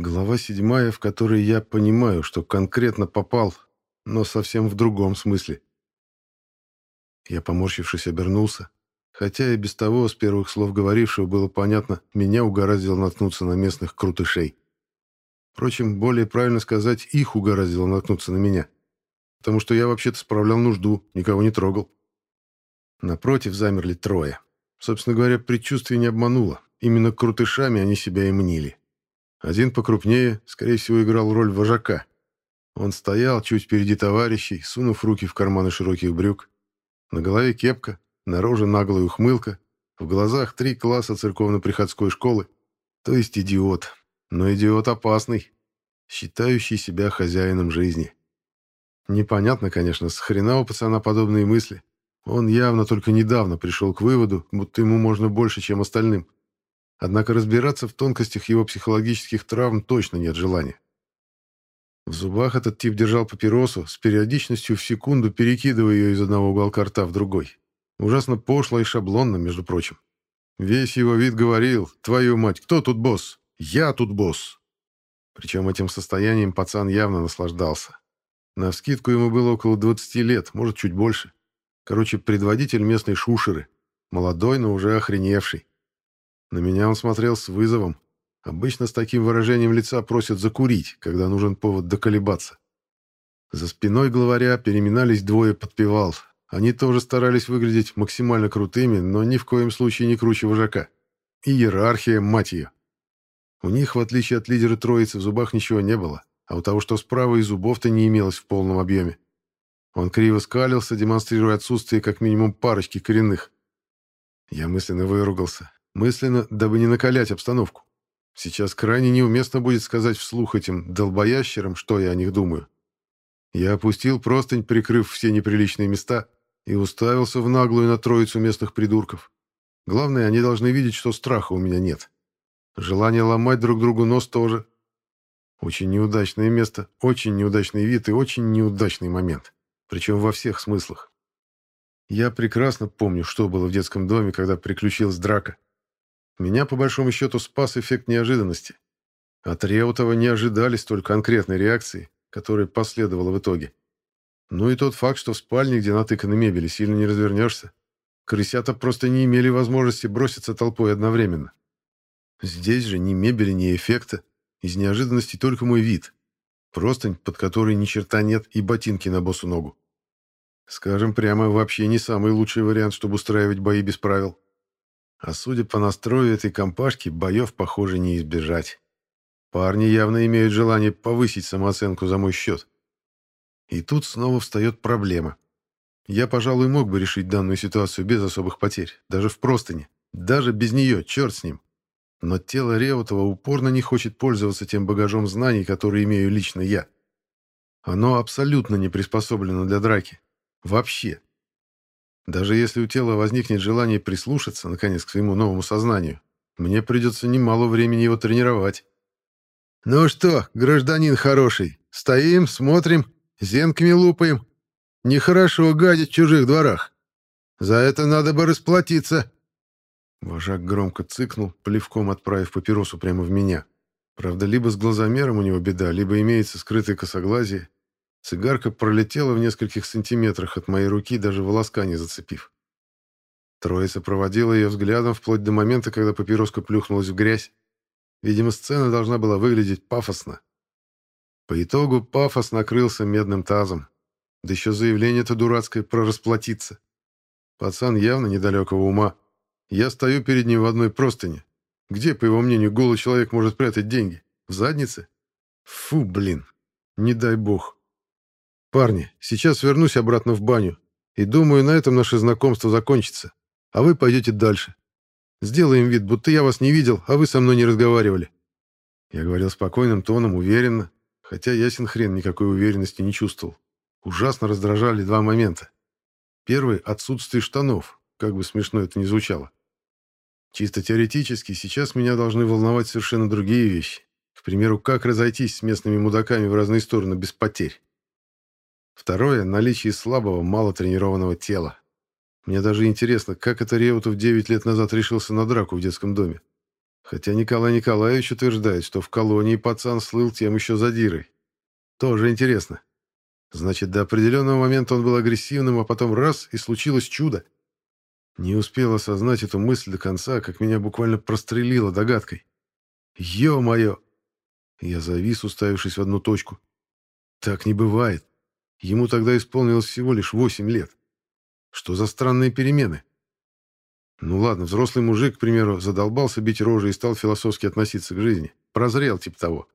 Глава седьмая, в которой я понимаю, что конкретно попал, но совсем в другом смысле. Я, поморщившись, обернулся. Хотя и без того, с первых слов говорившего, было понятно, меня угораздило наткнуться на местных крутышей. Впрочем, более правильно сказать, их угораздило наткнуться на меня. Потому что я вообще-то справлял нужду, никого не трогал. Напротив замерли трое. Собственно говоря, предчувствие не обмануло. Именно крутышами они себя и мнили. Один покрупнее, скорее всего, играл роль вожака. Он стоял чуть впереди товарищей, сунув руки в карманы широких брюк. На голове кепка, на роже наглая ухмылка, в глазах три класса церковно-приходской школы. То есть идиот, но идиот опасный, считающий себя хозяином жизни. Непонятно, конечно, с хрена у пацана подобные мысли. Он явно только недавно пришел к выводу, будто ему можно больше, чем остальным. Однако разбираться в тонкостях его психологических травм точно нет желания. В зубах этот тип держал папиросу, с периодичностью в секунду перекидывая ее из одного уголка рта в другой. Ужасно пошло и шаблонно, между прочим. Весь его вид говорил, «Твою мать, кто тут босс? Я тут босс!» Причем этим состоянием пацан явно наслаждался. На вскидку ему было около 20 лет, может, чуть больше. Короче, предводитель местной шушеры. Молодой, но уже охреневший. На меня он смотрел с вызовом. Обычно с таким выражением лица просят закурить, когда нужен повод доколебаться. За спиной главаря переминались двое подпевал, они тоже старались выглядеть максимально крутыми, но ни в коем случае не круче вожака. И иерархия, мать ее. У них, в отличие от лидера троицы, в зубах ничего не было, а у того, что справа, и зубов-то не имелось в полном объеме. Он криво скалился, демонстрируя отсутствие как минимум парочки коренных. Я мысленно выругался. Мысленно, дабы не накалять обстановку. Сейчас крайне неуместно будет сказать вслух этим долбоящерам, что я о них думаю. Я опустил простынь, прикрыв все неприличные места, и уставился в наглую на троицу местных придурков. Главное, они должны видеть, что страха у меня нет. Желание ломать друг другу нос тоже. Очень неудачное место, очень неудачный вид и очень неудачный момент. Причем во всех смыслах. Я прекрасно помню, что было в детском доме, когда приключилась драка. Меня, по большому счету, спас эффект неожиданности. От Реутова не ожидали столь конкретной реакции, которая последовала в итоге. Ну и тот факт, что в спальне, где натыканы мебели, сильно не развернешься. Крысята просто не имели возможности броситься толпой одновременно. Здесь же ни мебели, ни эффекта. Из неожиданности только мой вид. Простынь, под которой ни черта нет, и ботинки на босу ногу. Скажем прямо, вообще не самый лучший вариант, чтобы устраивать бои без правил. А судя по настрою этой компашки, боев, похоже, не избежать. Парни явно имеют желание повысить самооценку за мой счет. И тут снова встает проблема. Я, пожалуй, мог бы решить данную ситуацию без особых потерь, даже в простыне. Даже без нее, черт с ним. Но тело Реутова упорно не хочет пользоваться тем багажом знаний, который имею лично я. Оно абсолютно не приспособлено для драки. Вообще. Даже если у тела возникнет желание прислушаться, наконец, к своему новому сознанию, мне придется немало времени его тренировать. «Ну что, гражданин хороший, стоим, смотрим Зенками лупаем. Нехорошо гадить в чужих дворах. За это надо бы расплатиться». Вожак громко цыкнул, плевком отправив папиросу прямо в меня. Правда, либо с глазомером у него беда, либо имеется скрытое косоглазие. Цигарка пролетела в нескольких сантиметрах от моей руки, даже волоска не зацепив. Троица проводила ее взглядом вплоть до момента, когда папироска плюхнулась в грязь. Видимо, сцена должна была выглядеть пафосно. По итогу пафос накрылся медным тазом. Да еще заявление-то дурацкое про расплатиться. Пацан явно недалекого ума. Я стою перед ним в одной простыне. Где, по его мнению, голый человек может прятать деньги? В заднице? Фу, блин. Не дай бог. Парни, сейчас вернусь обратно в баню. И думаю, на этом наше знакомство закончится. А вы пойдете дальше. Сделаем вид, будто я вас не видел, а вы со мной не разговаривали. Я говорил спокойным тоном, уверенно, Хотя ясен хрен никакой уверенности не чувствовал. Ужасно раздражали два момента. Первый — отсутствие штанов, как бы смешно это ни звучало. Чисто теоретически сейчас меня должны волновать совершенно другие вещи. К примеру, как разойтись с местными мудаками в разные стороны без потерь. Второе — наличие слабого, мало тренированного тела. Мне даже интересно, как это Реутов 9 лет назад решился на драку в детском доме. Хотя Николай Николаевич утверждает, что в колонии пацан слыл тем еще задирой. Тоже интересно. Значит, до определенного момента он был агрессивным, а потом раз — и случилось чудо. Не успел осознать эту мысль до конца, как меня буквально прострелило догадкой. «Ё-моё!» Я завис, уставившись в одну точку. «Так не бывает. Ему тогда исполнилось всего лишь восемь лет. Что за странные перемены? Ну ладно, взрослый мужик, к примеру, задолбался бить рожи и стал философски относиться к жизни. Прозрел типа того.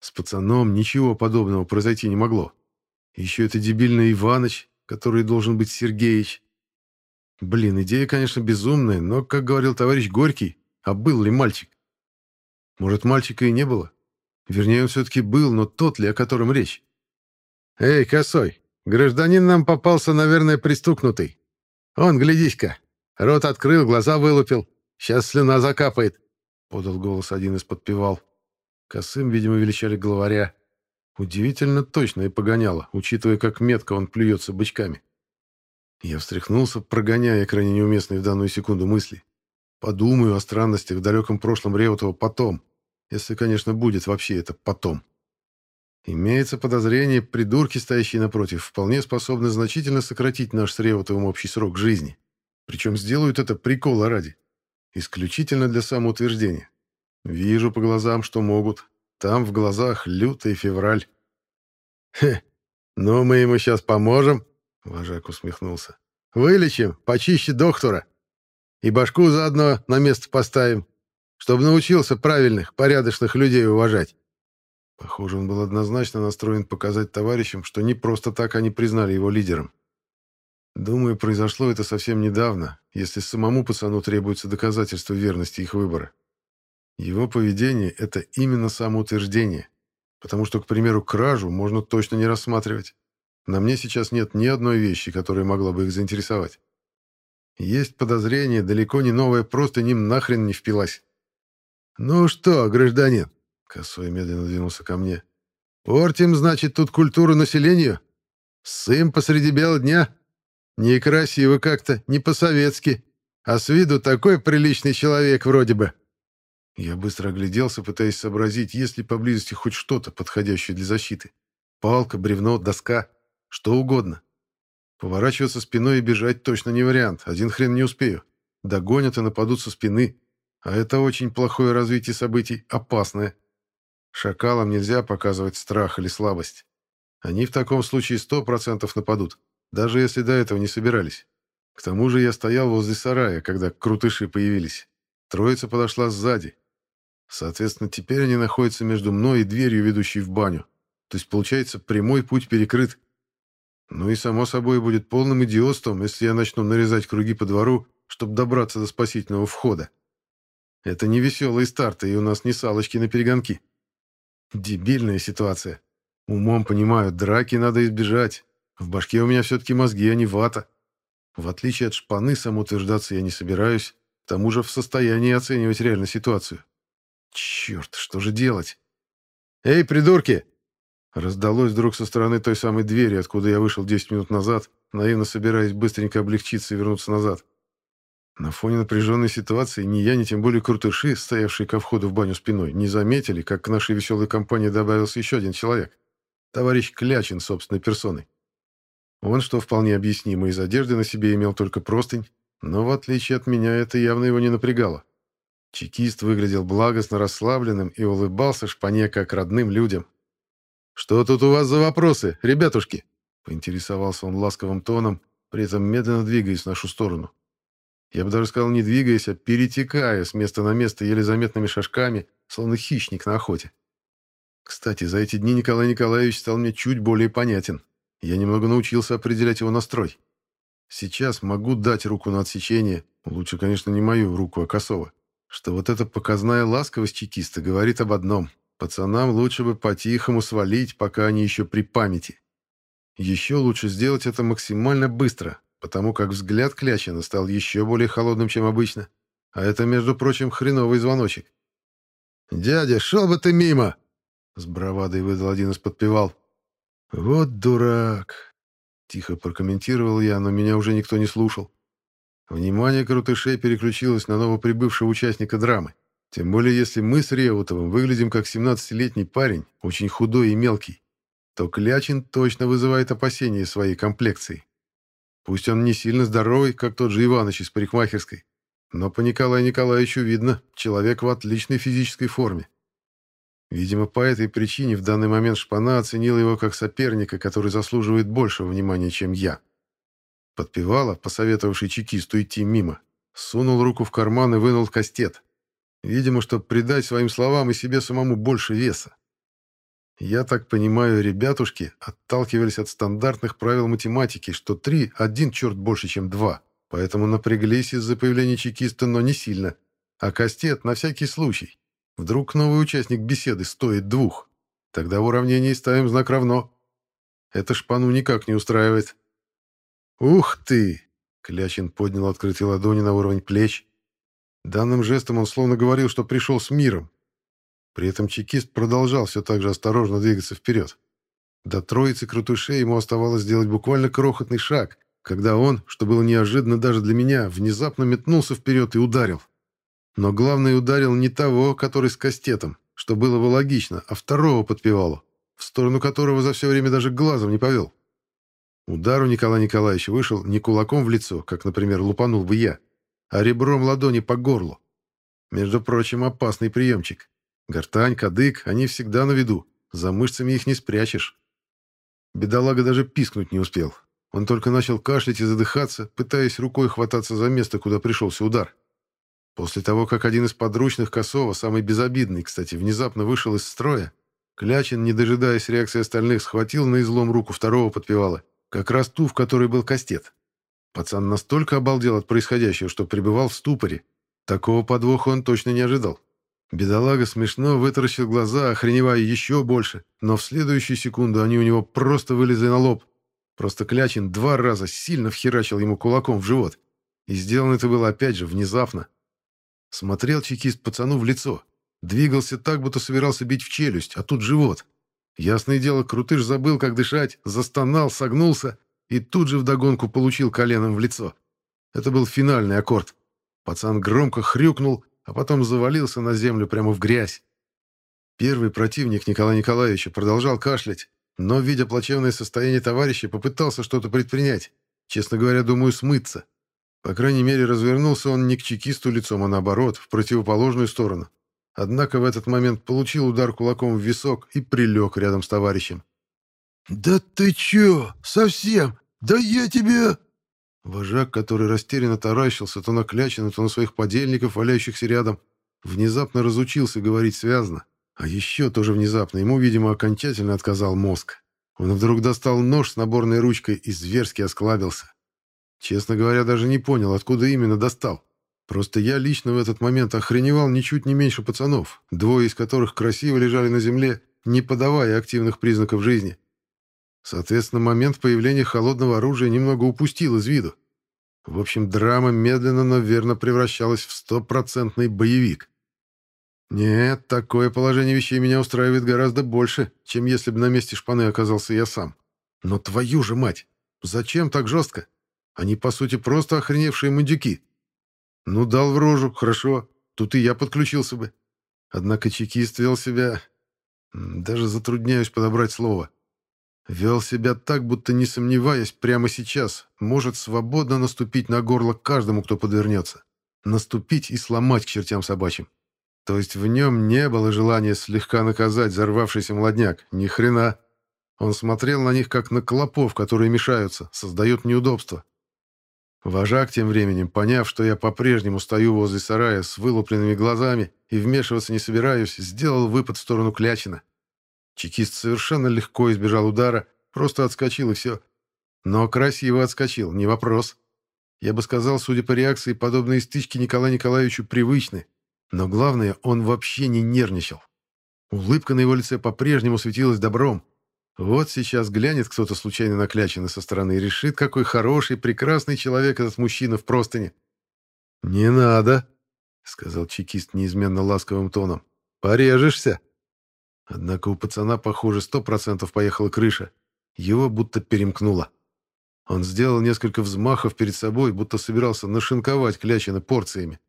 С пацаном ничего подобного произойти не могло. Еще это дебильный Иваныч, который должен быть Сергеич. Блин, идея, конечно, безумная, но, как говорил товарищ Горький, а был ли мальчик? Может, мальчика и не было? Вернее, он все-таки был, но тот ли, о котором речь? «Эй, косой, гражданин нам попался, наверное, пристукнутый. Он, глядись-ка, рот открыл, глаза вылупил. Сейчас слюна закапает», — подал голос один из подпевал. Косым, видимо, величали главаря. Удивительно точно и погоняло, учитывая, как метко он плюется бычками. Я встряхнулся, прогоняя крайне неуместные в данную секунду мысли. Подумаю о странностях в далеком прошлом Реутова потом, если, конечно, будет вообще это потом. Имеется подозрение, придурки, стоящие напротив, вполне способны значительно сократить наш с Реутовым общий срок жизни. Причем сделают это прикола ради. Исключительно для самоутверждения. Вижу по глазам, что могут. Там в глазах лютый февраль. «Хе, ну мы ему сейчас поможем», — вожак усмехнулся. «Вылечим, почище доктора. И башку заодно на место поставим, чтобы научился правильных, порядочных людей уважать». Похоже, он был однозначно настроен показать товарищам, что не просто так они признали его лидером. Думаю, произошло это совсем недавно, если самому пацану требуется доказательство верности их выбора. Его поведение — это именно самоутверждение, потому что, к примеру, кражу можно точно не рассматривать. На мне сейчас нет ни одной вещи, которая могла бы их заинтересовать. Есть подозрение, далеко не новое, просто ним нахрен не впилась. «Ну что, гражданин?» — Косой медленно двинулся ко мне. «Портим, значит, тут культуру населению? Сым посреди бела дня? Некрасиво как-то, не по-советски. А с виду такой приличный человек вроде бы». Я быстро огляделся, пытаясь сообразить, есть ли поблизости хоть что-то, подходящее для защиты. Палка, бревно, доска, что угодно. Поворачиваться спиной и бежать точно не вариант, один хрен не успею. Догонят и нападут со спины. А это очень плохое развитие событий, опасное. Шакалам нельзя показывать страх или слабость. Они в таком случае сто процентов нападут, даже если до этого не собирались. К тому же я стоял возле сарая, когда крутыши появились. Троица подошла сзади, Соответственно, теперь они находятся между мной и дверью, ведущей в баню. То есть, получается, прямой путь перекрыт. Ну и, само собой, будет полным идиотством, если я начну нарезать круги по двору, чтобы добраться до спасительного входа. Это не веселые старты, и у нас не салочки на перегонки. Дебильная ситуация. Умом понимаю, драки надо избежать. В башке у меня все-таки мозги, а не вата. В отличие от шпаны, самоутверждаться я не собираюсь, к тому же в состоянии оценивать реально ситуацию. Черт, что же делать? «Эй, придурки!» Раздалось вдруг со стороны той самой двери, откуда я вышел 10 минут назад, наивно собираясь быстренько облегчиться и вернуться назад. На фоне напряженной ситуации ни я, ни тем более крутыши, стоявшие ко входу в баню спиной, не заметили, как к нашей веселой компании добавился еще один человек. Товарищ Клячин собственной персоной. Он, что вполне объяснимо, из одежды на себе имел только простынь, но в отличие от меня это явно его не напрягало. Чекист выглядел благостно расслабленным и улыбался шпане как родным людям. «Что тут у вас за вопросы, ребятушки?» — поинтересовался он ласковым тоном, при этом медленно двигаясь в нашу сторону. Я бы даже сказал, не двигаясь, а перетекая с места на место еле заметными шажками, словно хищник на охоте. Кстати, за эти дни Николай Николаевич стал мне чуть более понятен. Я немного научился определять его настрой. Сейчас могу дать руку на отсечение, лучше, конечно, не мою руку, а косого что вот эта показная ласковость чекиста говорит об одном. Пацанам лучше бы по-тихому свалить, пока они еще при памяти. Еще лучше сделать это максимально быстро, потому как взгляд Клячина стал еще более холодным, чем обычно. А это, между прочим, хреновый звоночек. «Дядя, шел бы ты мимо!» С бравадой выдал один из подпевал. «Вот дурак!» Тихо прокомментировал я, но меня уже никто не слушал. Внимание крутышей переключилось на новоприбывшего участника драмы. Тем более, если мы с Реутовым выглядим как 17-летний парень, очень худой и мелкий, то Клячин точно вызывает опасения своей комплекцией. Пусть он не сильно здоровый, как тот же Иваныч из парикмахерской, но по Николаю Николаевичу видно, человек в отличной физической форме. Видимо, по этой причине в данный момент Шпана оценил его как соперника, который заслуживает большего внимания, чем я. Подпевала, посоветовавший чекисту идти мимо, сунул руку в карман и вынул кастет. Видимо, чтобы придать своим словам и себе самому больше веса. Я так понимаю, ребятушки отталкивались от стандартных правил математики, что три – один черт больше, чем два. Поэтому напряглись из-за появления чекиста, но не сильно. А кастет на всякий случай. Вдруг новый участник беседы стоит двух. Тогда в уравнении ставим знак равно. Это шпану никак не устраивает. «Ух ты!» — Клячин поднял открытые ладони на уровень плеч. Данным жестом он словно говорил, что пришел с миром. При этом чекист продолжал все так же осторожно двигаться вперед. До троицы крутышей ему оставалось сделать буквально крохотный шаг, когда он, что было неожиданно даже для меня, внезапно метнулся вперед и ударил. Но главный ударил не того, который с кастетом, что было бы логично, а второго подпевалу, в сторону которого за все время даже глазом не повел. Удар у Николая Николаевича вышел не кулаком в лицо, как, например, лупанул бы я, а ребром ладони по горлу. Между прочим, опасный приемчик. Гортань, кадык, они всегда на виду. За мышцами их не спрячешь. Бедолага даже пискнуть не успел. Он только начал кашлять и задыхаться, пытаясь рукой хвататься за место, куда пришелся удар. После того, как один из подручных Косова, самый безобидный, кстати, внезапно вышел из строя, Клячин, не дожидаясь реакции остальных, схватил на излом руку второго подпевала, как раз ту, в которой был кастет. Пацан настолько обалдел от происходящего, что пребывал в ступоре. Такого подвоха он точно не ожидал. Бедолага смешно вытаращил глаза, охреневая еще больше, но в следующую секунду они у него просто вылезли на лоб. Просто Клячин два раза сильно вхерачил ему кулаком в живот. И сделано это было опять же внезапно. Смотрел чекист пацану в лицо. Двигался так, будто собирался бить в челюсть, а тут живот. Ясное дело, Крутыш забыл, как дышать, застонал, согнулся и тут же вдогонку получил коленом в лицо. Это был финальный аккорд. Пацан громко хрюкнул а потом завалился на землю прямо в грязь. Первый противник Николая Николаевича продолжал кашлять, но, видя плачевное состояние товарища, попытался что-то предпринять. Честно говоря, думаю, смыться. По крайней мере, развернулся он не к чекисту лицом, а наоборот, в противоположную сторону. Однако в этот момент получил удар кулаком в висок и прилег рядом с товарищем. «Да ты чё? Совсем? Да я тебе...» Вожак, который растерянно таращился то на Клячина, то на своих подельников, валяющихся рядом, внезапно разучился говорить связно. А еще тоже внезапно ему, видимо, окончательно отказал мозг. Он вдруг достал нож с наборной ручкой и зверски осклабился. Честно говоря, даже не понял, откуда именно достал. Просто я лично в этот момент охреневал ничуть не меньше пацанов, двое из которых красиво лежали на земле, не подавая активных признаков жизни. Соответственно, момент появления холодного оружия немного упустил из виду. В общем, драма медленно, но верно превращалась в стопроцентный боевик. Нет, такое положение вещей меня устраивает гораздо больше, чем если бы на месте шпаны оказался я сам. Но твою же мать! Зачем так жестко? Они, по сути, просто охреневшие мандюки. Ну, дал в рожу, хорошо, тут и я подключился бы. Однако чекист вел себя... Даже затрудняюсь подобрать слово. Вел себя так, будто не сомневаясь, прямо сейчас может свободно наступить на горло каждому, кто подвернется. Наступить и сломать к чертям собачьим. То есть в нем не было желания слегка наказать взорвавшийся молодняк. Ни хрена. Он смотрел на них, как на клопов, которые мешаются, создают неудобства. Вожак тем временем, поняв, что я по-прежнему стою возле сарая с вылупленными глазами и вмешиваться не собираюсь, сделал выпад в сторону Клячина. Чекист совершенно легко избежал удара, просто отскочил и все. Но красиво отскочил, не вопрос. Я бы сказал, судя по реакции, подобные стычки Николаю Николаевичу привычны. Но главное, он вообще не нервничал. Улыбка на его лице по-прежнему светилась добром. Вот сейчас глянет кто-то случайно накляченный со стороны и решит, какой хороший, прекрасный человек этот мужчина в простыне. «Не надо», — сказал чекист неизменно ласковым тоном. «Порежешься». Однако у пацана, похоже, сто процентов поехала крыша. Его будто перемкнуло. Он сделал несколько взмахов перед собой, будто собирался нашинковать Клячина порциями.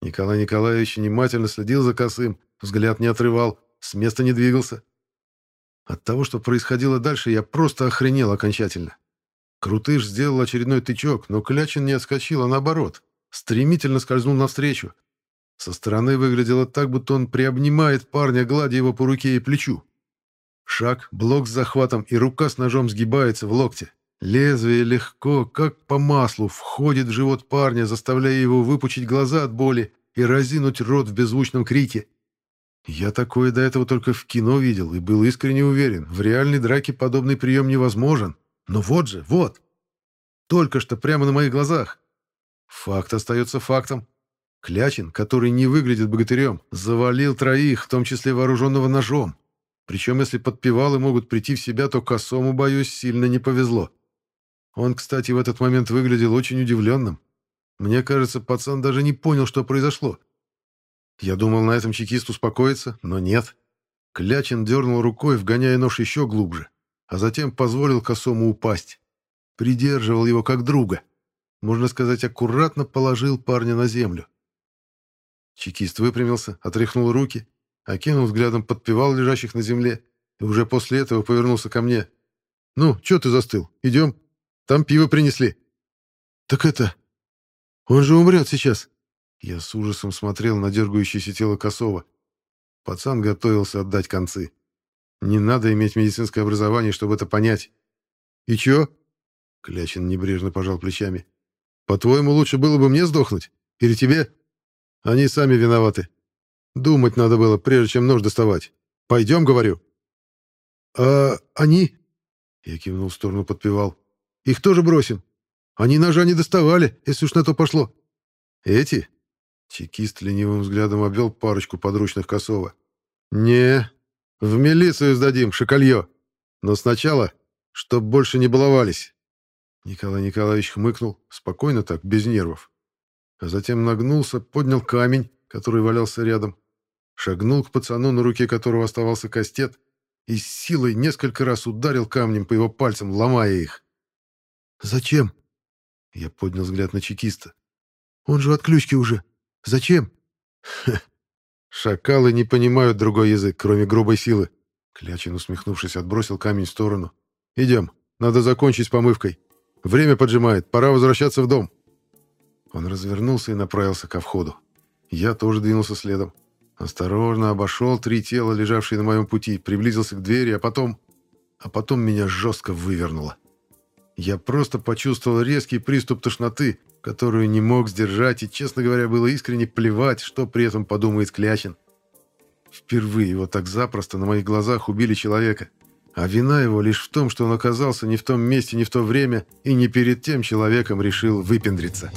Николай Николаевич внимательно следил за косым, взгляд не отрывал, с места не двигался. От того, что происходило дальше, я просто охренел окончательно. Крутыш сделал очередной тычок, но Клячин не отскочил, а наоборот. Стремительно скользнул навстречу. Со стороны выглядело так, будто он приобнимает парня, гладя его по руке и плечу. Шаг, блок с захватом, и рука с ножом сгибается в локте. Лезвие легко, как по маслу, входит в живот парня, заставляя его выпучить глаза от боли и разинуть рот в беззвучном крике. Я такое до этого только в кино видел и был искренне уверен, в реальной драке подобный прием невозможен. Но вот же, вот. Только что прямо на моих глазах. Факт остается фактом. Клячин, который не выглядит богатырем, завалил троих, в том числе вооруженного ножом. Причем, если подпевалы могут прийти в себя, то косому, боюсь, сильно не повезло. Он, кстати, в этот момент выглядел очень удивленным. Мне кажется, пацан даже не понял, что произошло. Я думал, на этом чекист успокоится, но нет. Клячин дернул рукой, вгоняя нож еще глубже, а затем позволил косому упасть. Придерживал его как друга. Можно сказать, аккуратно положил парня на землю. Чекист выпрямился, отряхнул руки, окинул взглядом подпевал лежащих на земле и уже после этого повернулся ко мне. «Ну, что ты застыл? Идем. Там пиво принесли». «Так это... Он же умрет сейчас». Я с ужасом смотрел на дергающееся тело Косова. Пацан готовился отдать концы. Не надо иметь медицинское образование, чтобы это понять. «И чё?» Клячин небрежно пожал плечами. «По-твоему, лучше было бы мне сдохнуть? Или тебе?» Они сами виноваты. Думать надо было, прежде чем нож доставать. Пойдем, говорю. А они? Я кивнул в сторону подпевал. Их тоже бросим. Они ножа не доставали, если уж на то пошло. Эти? Чекист ленивым взглядом обвел парочку подручных Косова. Не, в милицию сдадим, шоколье. Но сначала, чтоб больше не баловались. Николай Николаевич хмыкнул, спокойно так, без нервов а затем нагнулся, поднял камень, который валялся рядом, шагнул к пацану, на руке которого оставался кастет, и с силой несколько раз ударил камнем по его пальцам, ломая их. «Зачем?» Я поднял взгляд на чекиста. «Он же в отключке уже. Зачем?» «Шакалы не понимают другой язык, кроме грубой силы». Клячин, усмехнувшись, отбросил камень в сторону. «Идем. Надо закончить с помывкой. Время поджимает. Пора возвращаться в дом». Он развернулся и направился ко входу. Я тоже двинулся следом. Осторожно обошел три тела, лежавшие на моем пути, приблизился к двери, а потом... А потом меня жестко вывернуло. Я просто почувствовал резкий приступ тошноты, которую не мог сдержать, и, честно говоря, было искренне плевать, что при этом подумает Клячин. Впервые его так запросто на моих глазах убили человека. А вина его лишь в том, что он оказался не в том месте, не в то время, и не перед тем человеком решил выпендриться.